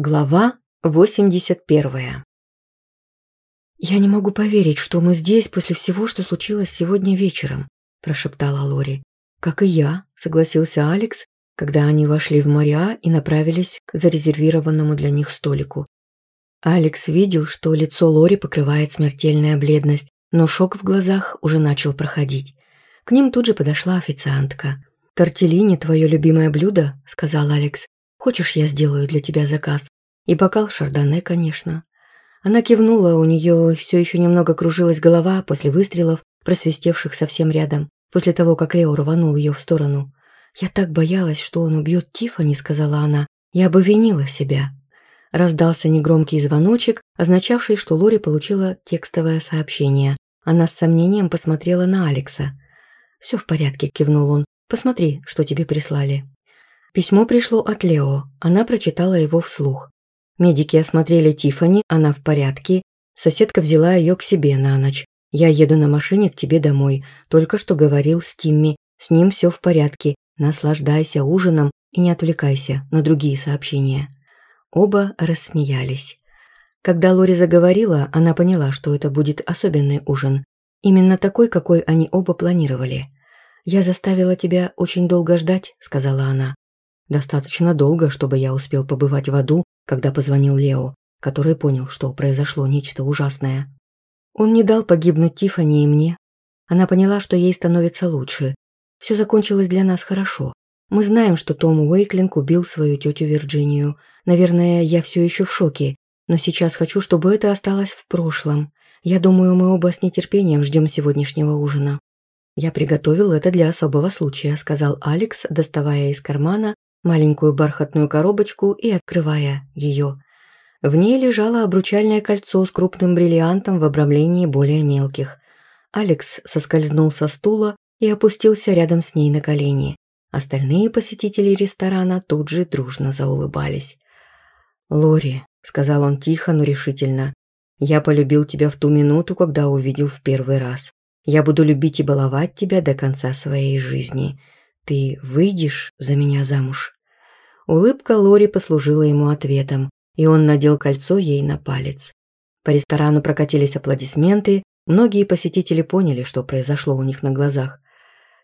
Глава 81 «Я не могу поверить, что мы здесь после всего, что случилось сегодня вечером», – прошептала Лори. «Как и я», – согласился Алекс, когда они вошли в моря и направились к зарезервированному для них столику. Алекс видел, что лицо Лори покрывает смертельная бледность, но шок в глазах уже начал проходить. К ним тут же подошла официантка. «Тортеллини – твое любимое блюдо», – сказал Алекс. Хочешь, я сделаю для тебя заказ? И бокал шардоне, конечно». Она кивнула, у нее все еще немного кружилась голова после выстрелов, просвистевших совсем рядом, после того, как Лео рванул ее в сторону. «Я так боялась, что он убьет Тиффани», — сказала она. «Я бы винила себя». Раздался негромкий звоночек, означавший, что Лори получила текстовое сообщение. Она с сомнением посмотрела на Алекса. «Все в порядке», — кивнул он. «Посмотри, что тебе прислали». Письмо пришло от Лео, она прочитала его вслух. Медики осмотрели Тифани, она в порядке. Соседка взяла ее к себе на ночь. «Я еду на машине к тебе домой. Только что говорил с Тимми. С ним все в порядке. Наслаждайся ужином и не отвлекайся на другие сообщения». Оба рассмеялись. Когда Лори заговорила, она поняла, что это будет особенный ужин. Именно такой, какой они оба планировали. «Я заставила тебя очень долго ждать», – сказала она. Достаточно долго, чтобы я успел побывать в аду, когда позвонил Лео, который понял, что произошло нечто ужасное. Он не дал погибнуть Тиффани и мне. Она поняла, что ей становится лучше. Все закончилось для нас хорошо. Мы знаем, что Том Уэйклинг убил свою тетю Вирджинию. Наверное, я все еще в шоке, но сейчас хочу, чтобы это осталось в прошлом. Я думаю, мы оба с нетерпением ждем сегодняшнего ужина. «Я приготовил это для особого случая», – сказал Алекс, доставая из кармана маленькую бархатную коробочку и открывая ее. В ней лежало обручальное кольцо с крупным бриллиантом в обрамлении более мелких. Алекс соскользнул со стула и опустился рядом с ней на колени. Остальные посетители ресторана тут же дружно заулыбались. «Лори», — сказал он тихо, но решительно, — «я полюбил тебя в ту минуту, когда увидел в первый раз. Я буду любить и баловать тебя до конца своей жизни. «Ты выйдешь за меня замуж?» Улыбка Лори послужила ему ответом, и он надел кольцо ей на палец. По ресторану прокатились аплодисменты, многие посетители поняли, что произошло у них на глазах.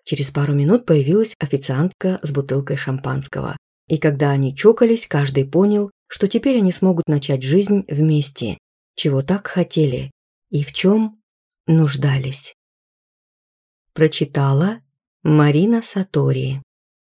Через пару минут появилась официантка с бутылкой шампанского. И когда они чокались, каждый понял, что теперь они смогут начать жизнь вместе, чего так хотели и в чем нуждались. Прочитала Марина Сатори.